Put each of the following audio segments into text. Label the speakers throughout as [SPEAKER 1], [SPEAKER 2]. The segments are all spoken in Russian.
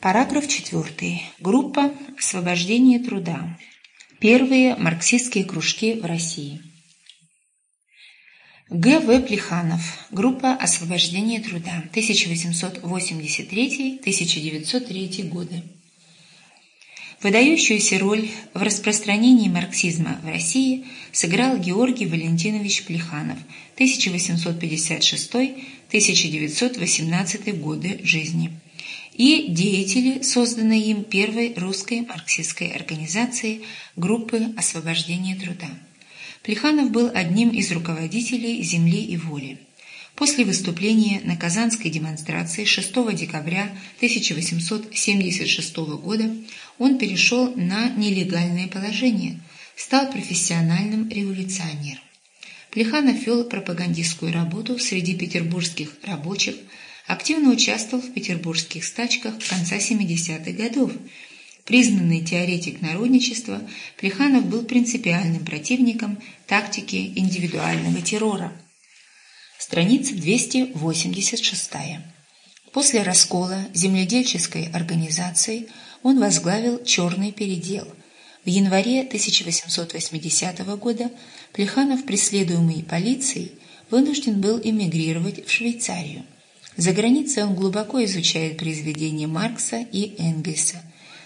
[SPEAKER 1] Параграф 4. Группа «Освобождение труда». Первые марксистские кружки в России. Г. В. Плеханов. Группа «Освобождение труда». 1883-1903 годы. Выдающуюся роль в распространении марксизма в России сыграл Георгий Валентинович Плеханов 1856-1918 годы жизни и деятели, созданной им первой русской марксистской организации группы освобождения труда. Плеханов был одним из руководителей «Земли и воли». После выступления на Казанской демонстрации 6 декабря 1876 года он перешел на нелегальное положение, стал профессиональным революционером. Плеханов вел пропагандистскую работу среди петербургских рабочих, активно участвовал в петербургских стачках конца 70-х годов. Признанный теоретик народничества, Плеханов был принципиальным противником тактики индивидуального террора. Страница 286. После раскола земледельческой организации он возглавил «Черный передел». В январе 1880 года Плеханов, преследуемый полицией, вынужден был эмигрировать в Швейцарию. За границей он глубоко изучает произведения Маркса и Энгельса,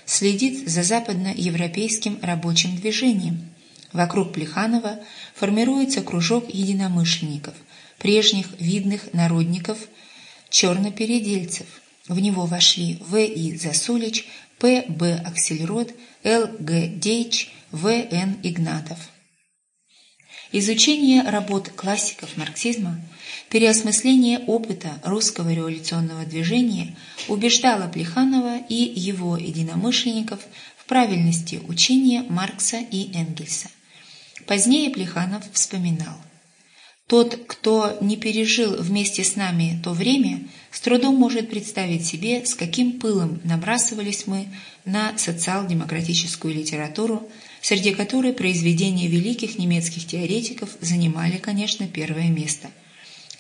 [SPEAKER 1] следит за западноевропейским рабочим движением. Вокруг Плеханова формируется кружок единомышленников – прежних видных народников чернопередельцев. В него вошли В. И. Засулич, П. Б. Аксельрод, Л. Г. Дейч, В. Н. Игнатов. Изучение работ классиков марксизма, переосмысление опыта русского революционного движения убеждало Плеханова и его единомышленников в правильности учения Маркса и Энгельса. Позднее Плеханов вспоминал – тот, кто не пережил вместе с нами то время, с трудом может представить себе, с каким пылом набрасывались мы на социал-демократическую литературу, среди которой произведения великих немецких теоретиков занимали, конечно, первое место.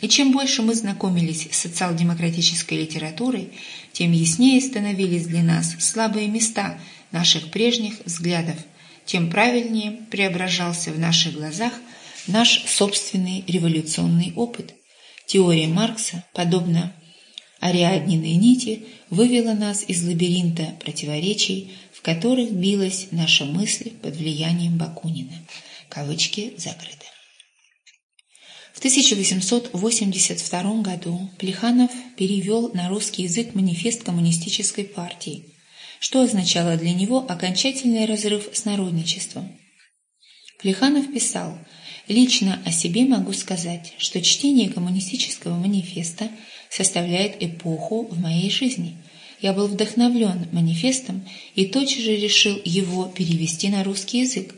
[SPEAKER 1] И чем больше мы знакомились с социал-демократической литературой, тем яснее становились для нас слабые места наших прежних взглядов, тем правильнее преображался в наших глазах – наш собственный революционный опыт. Теория Маркса, подобно Ариадниной нити, вывела нас из лабиринта противоречий, в которых билась наша мысль под влиянием Бакунина. Кавычки закрыты. В 1882 году Плеханов перевел на русский язык манифест коммунистической партии, что означало для него окончательный разрыв с народничеством. Плеханов писал – Лично о себе могу сказать, что чтение коммунистического манифеста составляет эпоху в моей жизни. Я был вдохновлен манифестом и тотчас же решил его перевести на русский язык.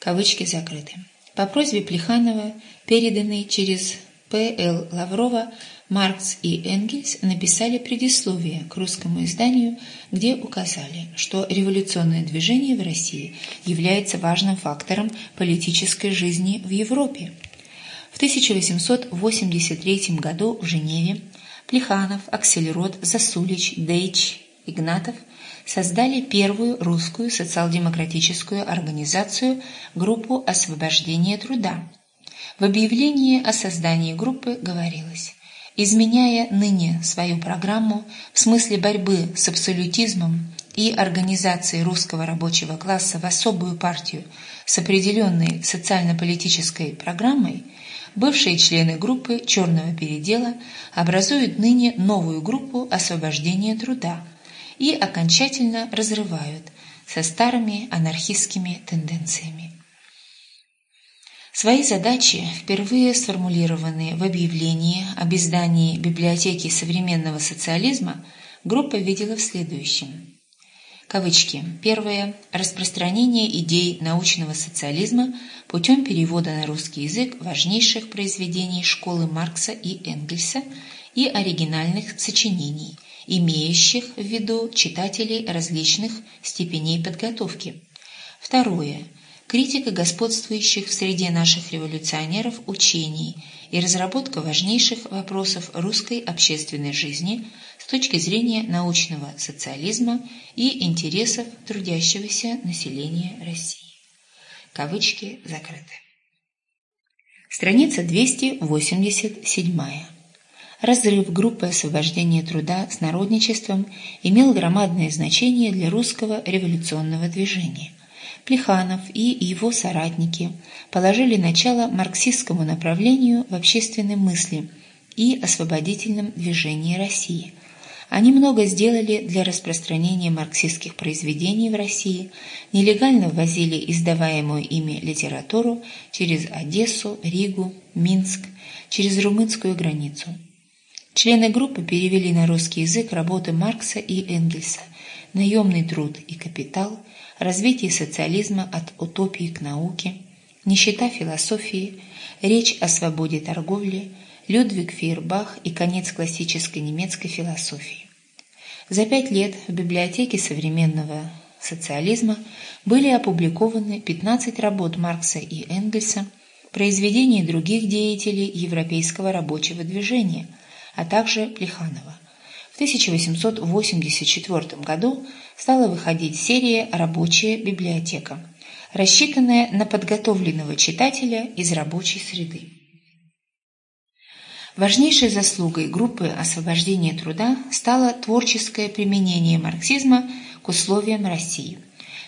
[SPEAKER 1] Кавычки закрыты. По просьбе Плеханова, переданный через П.Л. Лаврова, Маркс и Энгельс написали предисловие к русскому изданию, где указали, что революционное движение в России является важным фактором политической жизни в Европе. В 1883 году в Женеве Плеханов, Аксельрод, Засулич, Дейч, Игнатов создали первую русскую социал-демократическую организацию группу освобождения труда. В объявлении о создании группы говорилось изменяя ныне свою программу в смысле борьбы с абсолютизмом и организацией русского рабочего класса в особую партию с определенной социально-политической программой, бывшие члены группы «Черного передела» образуют ныне новую группу освобождения труда и окончательно разрывают со старыми анархистскими тенденциями. Свои задачи, впервые сформулированные в объявлении об издании библиотеки современного социализма, группа видела в следующем. Кавычки. Первое. Распространение идей научного социализма путем перевода на русский язык важнейших произведений школы Маркса и Энгельса и оригинальных сочинений, имеющих в виду читателей различных степеней подготовки. Второе критика господствующих в среде наших революционеров учений и разработка важнейших вопросов русской общественной жизни с точки зрения научного социализма и интересов трудящегося населения России. Кавычки закрыты. Страница 287. Разрыв группы освобождения труда с народничеством имел громадное значение для русского революционного движения. Плеханов и его соратники положили начало марксистскому направлению в общественной мысли и освободительном движении России. Они много сделали для распространения марксистских произведений в России, нелегально ввозили издаваемую ими литературу через Одессу, Ригу, Минск, через румынскую границу. Члены группы перевели на русский язык работы Маркса и Энгельса «Наемный труд и капитал», «Развитие социализма от утопии к науке», «Нищета философии», «Речь о свободе торговли», Людвиг Фейербах и конец классической немецкой философии. За пять лет в библиотеке современного социализма были опубликованы 15 работ Маркса и Энгельса, произведений других деятелей европейского рабочего движения – а также Плеханова. В 1884 году стала выходить серия «Рабочая библиотека», рассчитанная на подготовленного читателя из рабочей среды. Важнейшей заслугой группы освобождения труда стало творческое применение марксизма к условиям России.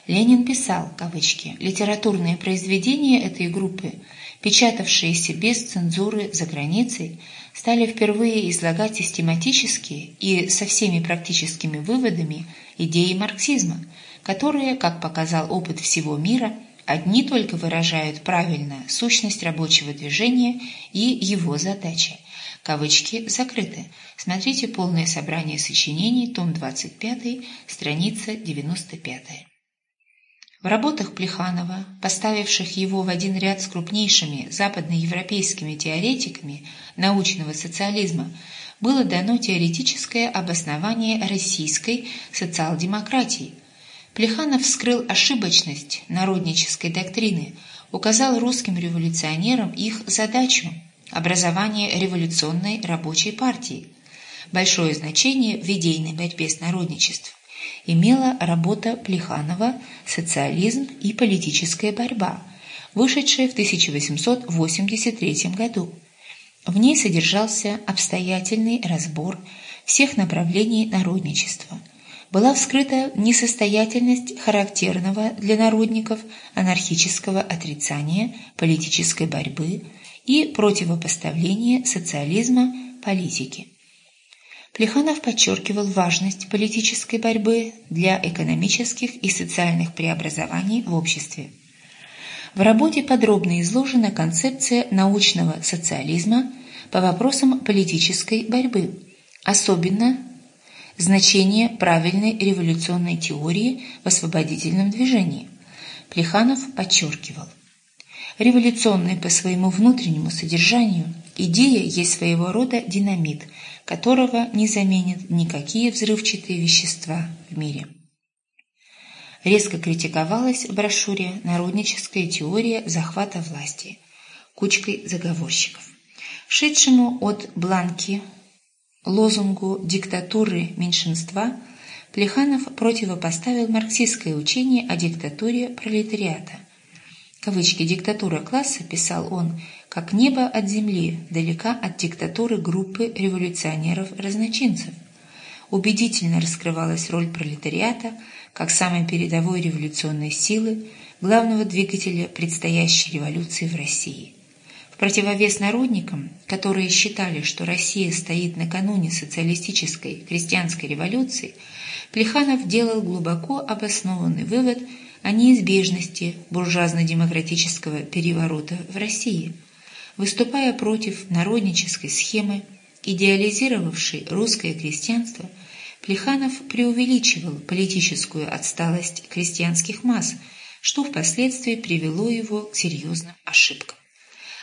[SPEAKER 1] Ленин писал, кавычки, «литературные произведения этой группы, печатавшиеся без цензуры за границей, стали впервые излагать систематические и со всеми практическими выводами идеи марксизма, которые, как показал опыт всего мира, одни только выражают правильно сущность рабочего движения и его задачи. Кавычки закрыты. Смотрите полное собрание сочинений, том 25, страница 95. В работах Плеханова, поставивших его в один ряд с крупнейшими западноевропейскими теоретиками научного социализма, было дано теоретическое обоснование российской социал-демократии. Плеханов вскрыл ошибочность народнической доктрины, указал русским революционерам их задачу – образование революционной рабочей партии. Большое значение в идейной борьбе с народничеством имела работа Плеханова «Социализм и политическая борьба», вышедшая в 1883 году. В ней содержался обстоятельный разбор всех направлений народничества. Была вскрыта несостоятельность характерного для народников анархического отрицания политической борьбы и противопоставление социализма политике. Плеханов подчеркивал важность политической борьбы для экономических и социальных преобразований в обществе. В работе подробно изложена концепция научного социализма по вопросам политической борьбы, особенно значение правильной революционной теории в освободительном движении. Плеханов подчеркивал, революционная по своему внутреннему содержанию идея есть своего рода динамит – которого не заменят никакие взрывчатые вещества в мире. Резко критиковалась в брошюре «Народническая теория захвата власти» кучкой заговорщиков, шедшему от Бланки лозунгу диктатуры меньшинства Плеханов противопоставил марксистское учение о диктатуре пролетариата. Кавычки «диктатура класса», писал он, как небо от земли, далека от диктатуры группы революционеров-разночинцев. Убедительно раскрывалась роль пролетариата как самой передовой революционной силы, главного двигателя предстоящей революции в России. В противовес народникам, которые считали, что Россия стоит накануне социалистической крестьянской революции, Плеханов делал глубоко обоснованный вывод о неизбежности буржуазно-демократического переворота в России – выступая против народнической схемы, идеализировавшей русское крестьянство, Плеханов преувеличивал политическую отсталость крестьянских масс, что впоследствии привело его к серьезным ошибкам.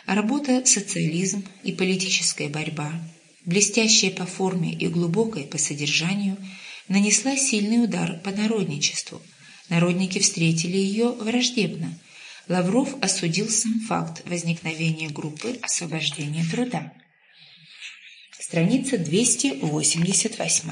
[SPEAKER 1] работа «Социализм и политическая борьба», блестящая по форме и глубокая по содержанию, нанесла сильный удар по народничеству. Народники встретили ее враждебно – Лавров осудил сам факт возникновения группы освобождения труда. Страница 288.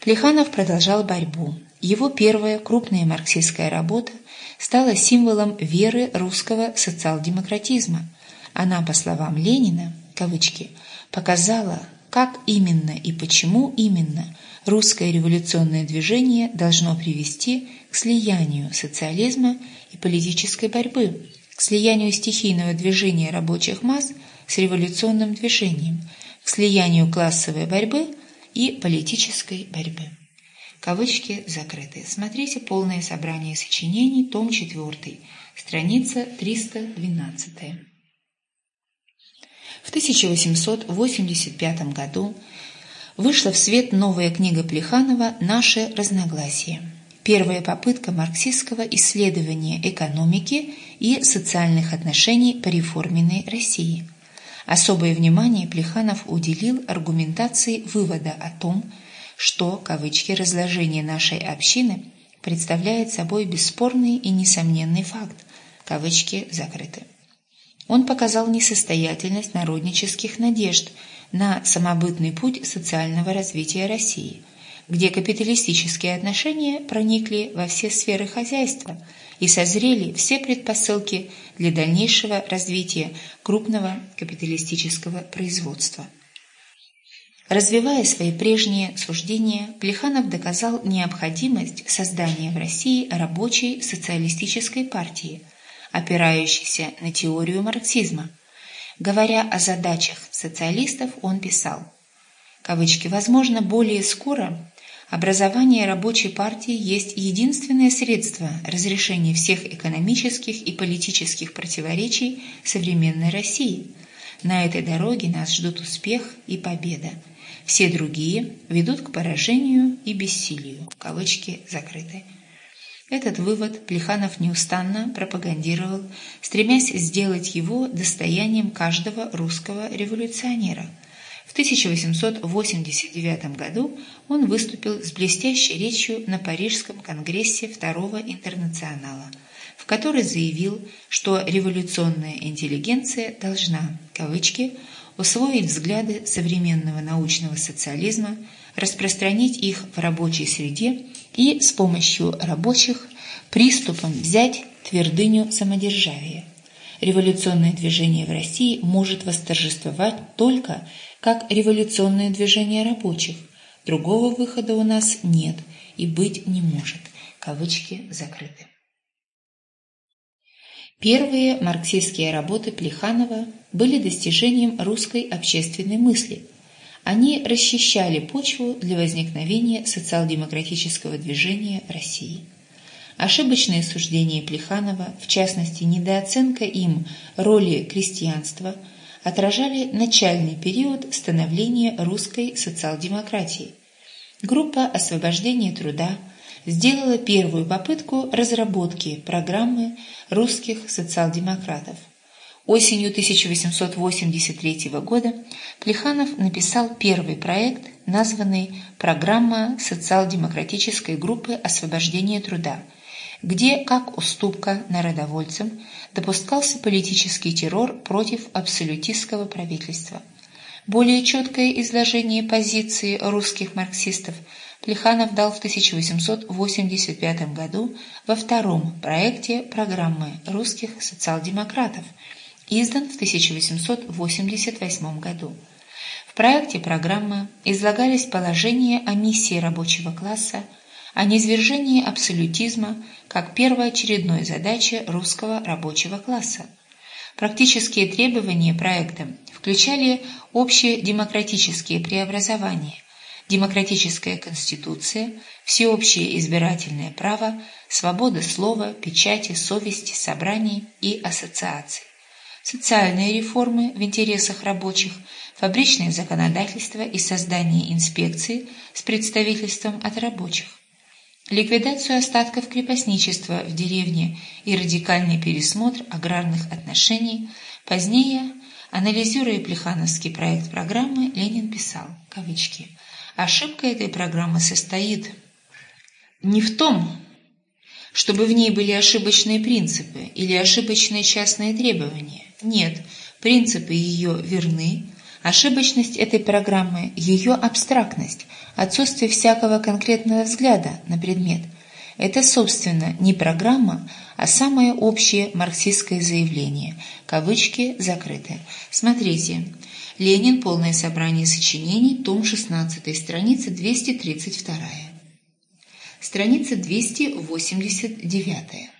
[SPEAKER 1] Плеханов продолжал борьбу. Его первая крупная марксистская работа стала символом веры русского социал-демократизма. Она, по словам Ленина, кавычки, показала, как именно и почему именно русское революционное движение должно привести к слиянию социализма и политической борьбы, к слиянию стихийного движения рабочих масс с революционным движением, к слиянию классовой борьбы и политической борьбы. Кавычки закрыты. Смотрите полное собрание сочинений, том 4, страница 312. В 1885 году вышла в свет новая книга Плеханова «Наше разногласие». Первая попытка марксистского исследования экономики и социальных отношений по реформенной России. Особое внимание Плеханов уделил аргументации вывода о том, что, кавычки, разложение нашей общины представляет собой бесспорный и несомненный факт, кавычки закрыты. Он показал несостоятельность народнических надежд на самобытный путь социального развития России, где капиталистические отношения проникли во все сферы хозяйства и созрели все предпосылки для дальнейшего развития крупного капиталистического производства. Развивая свои прежние суждения, Плеханов доказал необходимость создания в России рабочей социалистической партии – опирающийся на теорию марксизма. Говоря о задачах социалистов, он писал, кавычки, «Возможно, более скоро образование рабочей партии есть единственное средство разрешения всех экономических и политических противоречий современной России. На этой дороге нас ждут успех и победа. Все другие ведут к поражению и бессилию». Кавычки закрыты. Этот вывод Плеханов неустанно пропагандировал, стремясь сделать его достоянием каждого русского революционера. В 1889 году он выступил с блестящей речью на Парижском конгрессе Второго интернационала, в которой заявил, что революционная интеллигенция должна, кавычки, усвоить взгляды современного научного социализма, распространить их в рабочей среде и с помощью рабочих приступом взять твердыню самодержавия. Революционное движение в России может восторжествовать только как революционное движение рабочих. Другого выхода у нас нет и быть не может. Кавычки закрыты. Первые марксистские работы Плеханова были достижением русской общественной мысли. Они расчищали почву для возникновения социал-демократического движения России. Ошибочные суждения Плеханова, в частности недооценка им роли крестьянства, отражали начальный период становления русской социал-демократии. Группа освобождения труда сделала первую попытку разработки программы русских социал-демократов. Осенью 1883 года Плеханов написал первый проект, названный «Программа социал-демократической группы освобождения труда», где, как уступка народовольцам, допускался политический террор против абсолютистского правительства. Более четкое изложение позиции русских марксистов Плеханов дал в 1885 году во втором проекте программы русских социал-демократов, издан в 1888 году. В проекте программы излагались положения о миссии рабочего класса, о низвержении абсолютизма как первоочередной задачи русского рабочего класса. Практические требования проекта включали общие демократические преобразования, демократическая конституция, всеобщее избирательное право, свобода слова, печати, совести, собраний и ассоциаций, социальные реформы в интересах рабочих, фабричное законодательство и создание инспекции с представительством от рабочих, ликвидацию остатков крепостничества в деревне и радикальный пересмотр аграрных отношений. Позднее, анализируя Плехановский проект программы, Ленин писал, кавычки, «Ошибка этой программы состоит не в том, чтобы в ней были ошибочные принципы или ошибочные частные требования. Нет, принципы ее верны, Ошибочность этой программы – ее абстрактность, отсутствие всякого конкретного взгляда на предмет. Это, собственно, не программа, а самое общее марксистское заявление. Кавычки закрыты. Смотрите. Ленин. Полное собрание сочинений. Том 16. Страница 232. Страница 289.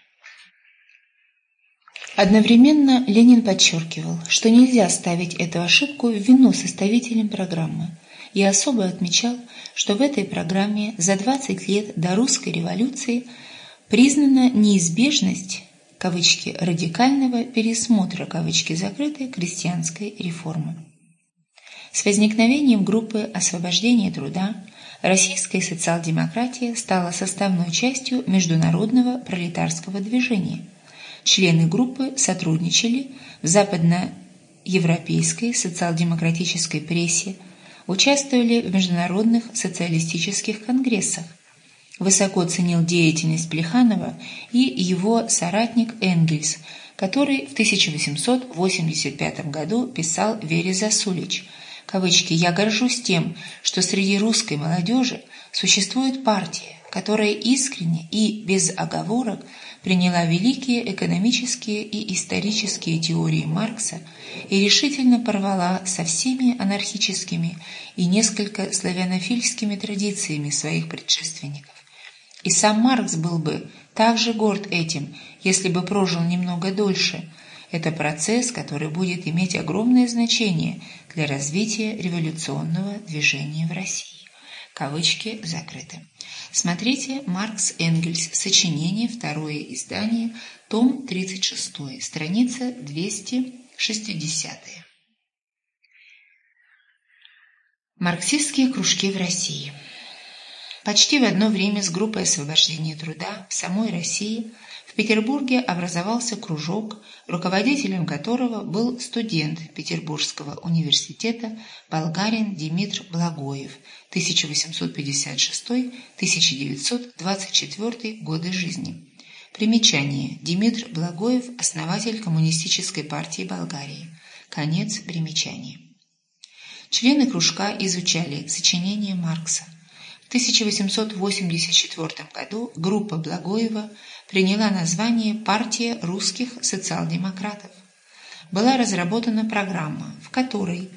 [SPEAKER 1] Одновременно Ленин подчеркивал, что нельзя ставить эту ошибку в вину составителям программы, и особо отмечал, что в этой программе за 20 лет до русской революции признана неизбежность кавычки, радикального пересмотра кавычки закрытой крестьянской реформы. С возникновением группы освобождения труда российская социал-демократия стала составной частью международного пролетарского движения – Члены группы сотрудничали в западноевропейской социал-демократической прессе, участвовали в международных социалистических конгрессах. Высоко ценил деятельность Плеханова и его соратник Энгельс, который в 1885 году писал Вере Засулич кавычки «Я горжусь тем, что среди русской молодежи существует партия, которая искренне и без оговорок приняла великие экономические и исторические теории Маркса и решительно порвала со всеми анархическими и несколько славянофильскими традициями своих предшественников. И сам Маркс был бы также горд этим, если бы прожил немного дольше. Это процесс, который будет иметь огромное значение для развития революционного движения в России. Кавычки закрыты. Смотрите Маркс Энгельс, сочинение, второе издание, том 36, страница 260. Марксистские кружки в России. Почти в одно время с группой освобождения труда в самой России – Петербурге образовался кружок, руководителем которого был студент Петербургского университета болгарин Димитр Благоев 1856-1924 годы жизни. Примечание. Димитр Благоев – основатель Коммунистической партии Болгарии. Конец примечания. Члены кружка изучали сочинения Маркса. В 1884 году группа Благоева приняла название «Партия русских социал-демократов». Была разработана программа, в которой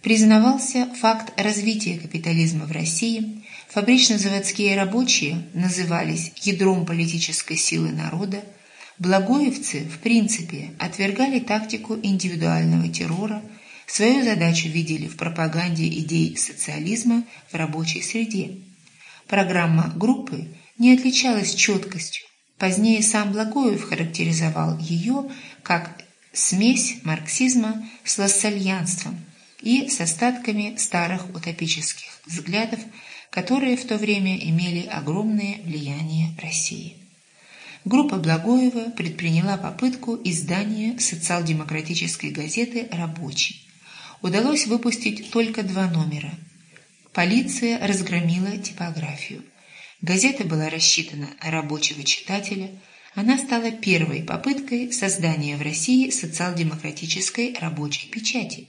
[SPEAKER 1] признавался факт развития капитализма в России, фабрично-заводские рабочие назывались ядром политической силы народа, благоевцы, в принципе, отвергали тактику индивидуального террора, свою задачу видели в пропаганде идей социализма в рабочей среде. Программа группы не отличалась четкостью, Позднее сам Благоев характеризовал ее как смесь марксизма с лассальянством и с остатками старых утопических взглядов, которые в то время имели огромное влияние России. Группа Благоева предприняла попытку издания социал-демократической газеты «Рабочий». Удалось выпустить только два номера. Полиция разгромила типографию. Газета была рассчитана на рабочего читателя. Она стала первой попыткой создания в России социал-демократической рабочей печати.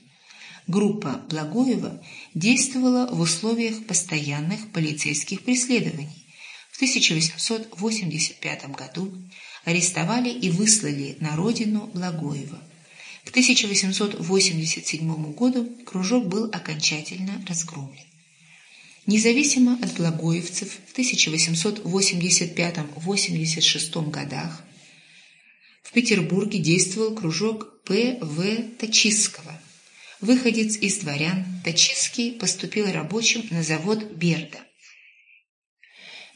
[SPEAKER 1] Группа Благоева действовала в условиях постоянных полицейских преследований. В 1885 году арестовали и выслали на родину Благоева. К 1887 году кружок был окончательно разгромлен. Независимо от благоевцев в 1885-86 годах в Петербурге действовал кружок П.В. Тачисского. Выходец из дворян, Тачиский поступил рабочим на завод Берда,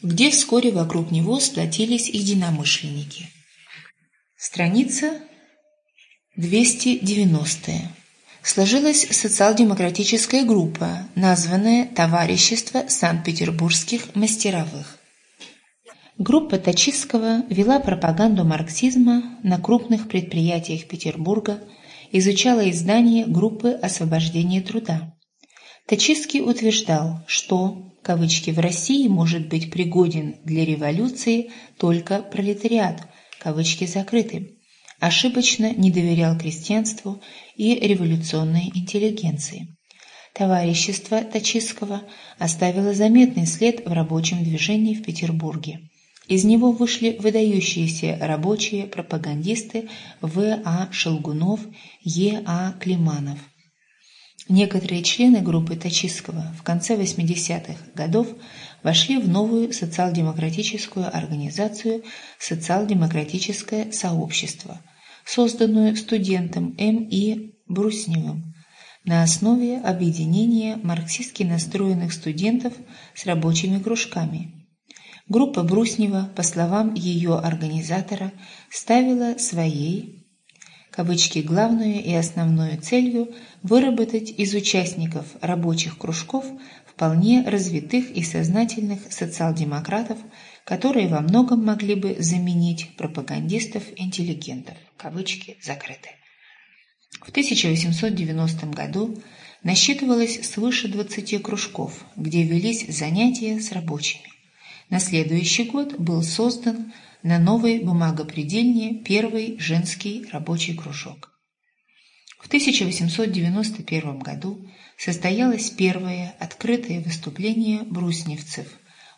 [SPEAKER 1] где вскоре вокруг него сплотились единомышленники. Страница 290 сложилась социал-демократическая группа, названная «Товарищество Санкт-Петербургских мастеровых». Группа Тачистского вела пропаганду марксизма на крупных предприятиях Петербурга, изучала издание группы освобождения труда. Тачистский утверждал, что кавычки, «в России может быть пригоден для революции только пролетариат», кавычки закрыты ошибочно не доверял крестьянству и революционной интеллигенции. товарищество Тачистского оставило заметный след в рабочем движении в Петербурге. Из него вышли выдающиеся рабочие пропагандисты В. А. Шелгунов, Е. А. Климанов. Некоторые члены группы Тачистского в конце 80-х годов вошли в новую социал-демократическую организацию «Социал-демократическое сообщество», созданную студентом М. И. Брусневым на основе объединения марксистски настроенных студентов с рабочими кружками – Группа Бруснева, по словам ее организатора, ставила своей кавычки, главную и основную целью выработать из участников рабочих кружков вполне развитых и сознательных социал-демократов, которые во многом могли бы заменить пропагандистов-интеллигентов. Кавычки закрыты. В 1890 году насчитывалось свыше 20 кружков, где велись занятия с рабочими. На следующий год был создан на новой бумагопредельне первый женский рабочий кружок. В 1891 году состоялось первое открытое выступление брусневцев,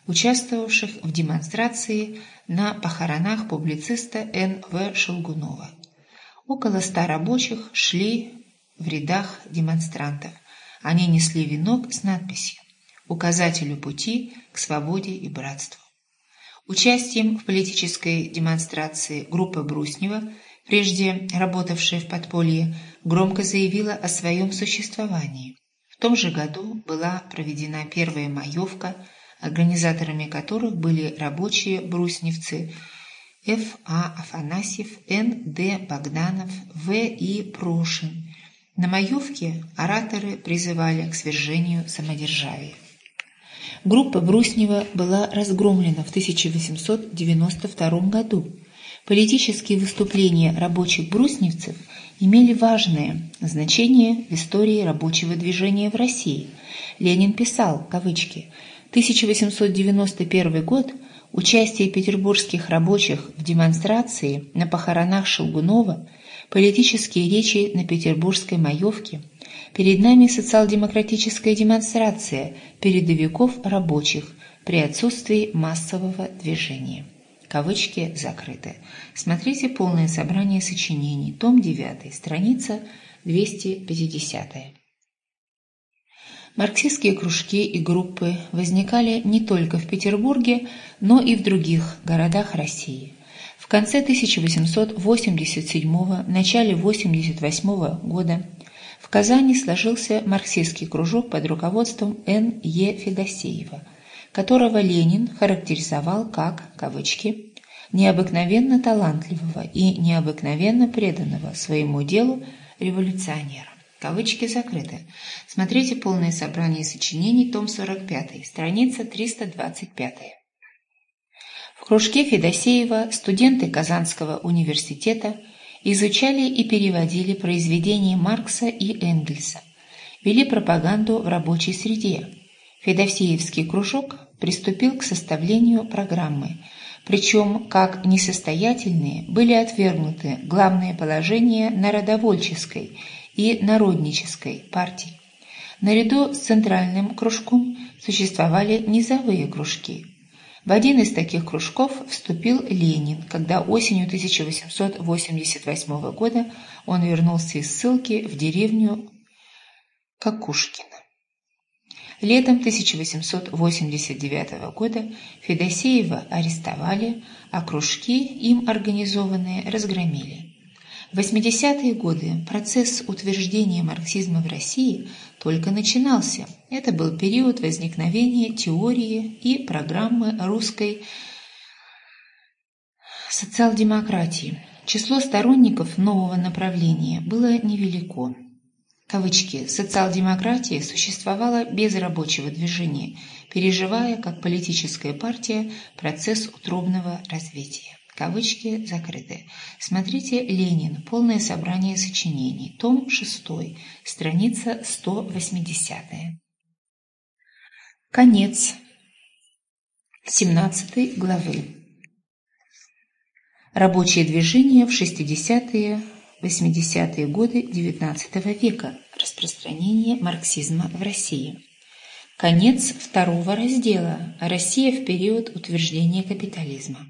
[SPEAKER 1] участвовавших в демонстрации на похоронах публициста Н. В. Шелгунова. Около ста рабочих шли в рядах демонстрантов. Они несли венок с надписью указателю пути к свободе и братству. Участием в политической демонстрации группа Бруснева, прежде работавшая в подполье, громко заявила о своем существовании. В том же году была проведена первая маевка, организаторами которых были рабочие брусневцы Ф. А. Афанасьев, Н. Д. Богданов, В. И. Прошин. На маевке ораторы призывали к свержению самодержавия. Группа Бруснева была разгромлена в 1892 году. Политические выступления рабочих брусневцев имели важное значение в истории рабочего движения в России. Ленин писал, кавычки, 1891 год участие петербургских рабочих в демонстрации на похоронах Шелгунова, политические речи на петербургской маевке – Перед нами социал-демократическая демонстрация передовиков рабочих при отсутствии массового движения. Кавычки закрыты. Смотрите полное собрание сочинений, том 9, страница 250. Марксистские кружки и группы возникали не только в Петербурге, но и в других городах России. В конце 1887 начале 1888 года в Казани сложился марксистский кружок под руководством Н. Е. Федосеева, которого Ленин характеризовал как, кавычки, необыкновенно талантливого и необыкновенно преданного своему делу революционера. Кавычки закрыты. Смотрите полное собрание сочинений, том 45, страница 325. В кружке Федосеева студенты Казанского университета изучали и переводили произведения Маркса и Энгельса, вели пропаганду в рабочей среде. Федосеевский кружок приступил к составлению программы, причем как несостоятельные были отвергнуты главные положения народовольческой и народнической партий. Наряду с центральным кружком существовали низовые кружки – в один из таких кружков вступил Ленин, когда осенью 1888 года он вернулся из ссылки в деревню Кокушкино. Летом 1889 года Федосеева арестовали, а кружки, им организованные, разгромили. В 80-е годы процесс утверждения марксизма в России только начинался. Это был период возникновения теории и программы русской социал-демократии. Число сторонников нового направления было невелико. Кавычки «социал-демократия» существовала без рабочего движения, переживая, как политическая партия, процесс утробного развития. Кавычки закрыты. Смотрите «Ленин. Полное собрание сочинений». Том 6. Страница 180. Конец 17 главы. Рабочее движение в 60-е 80-е годы XIX века. Распространение марксизма в России. Конец второго раздела. Россия в период утверждения капитализма.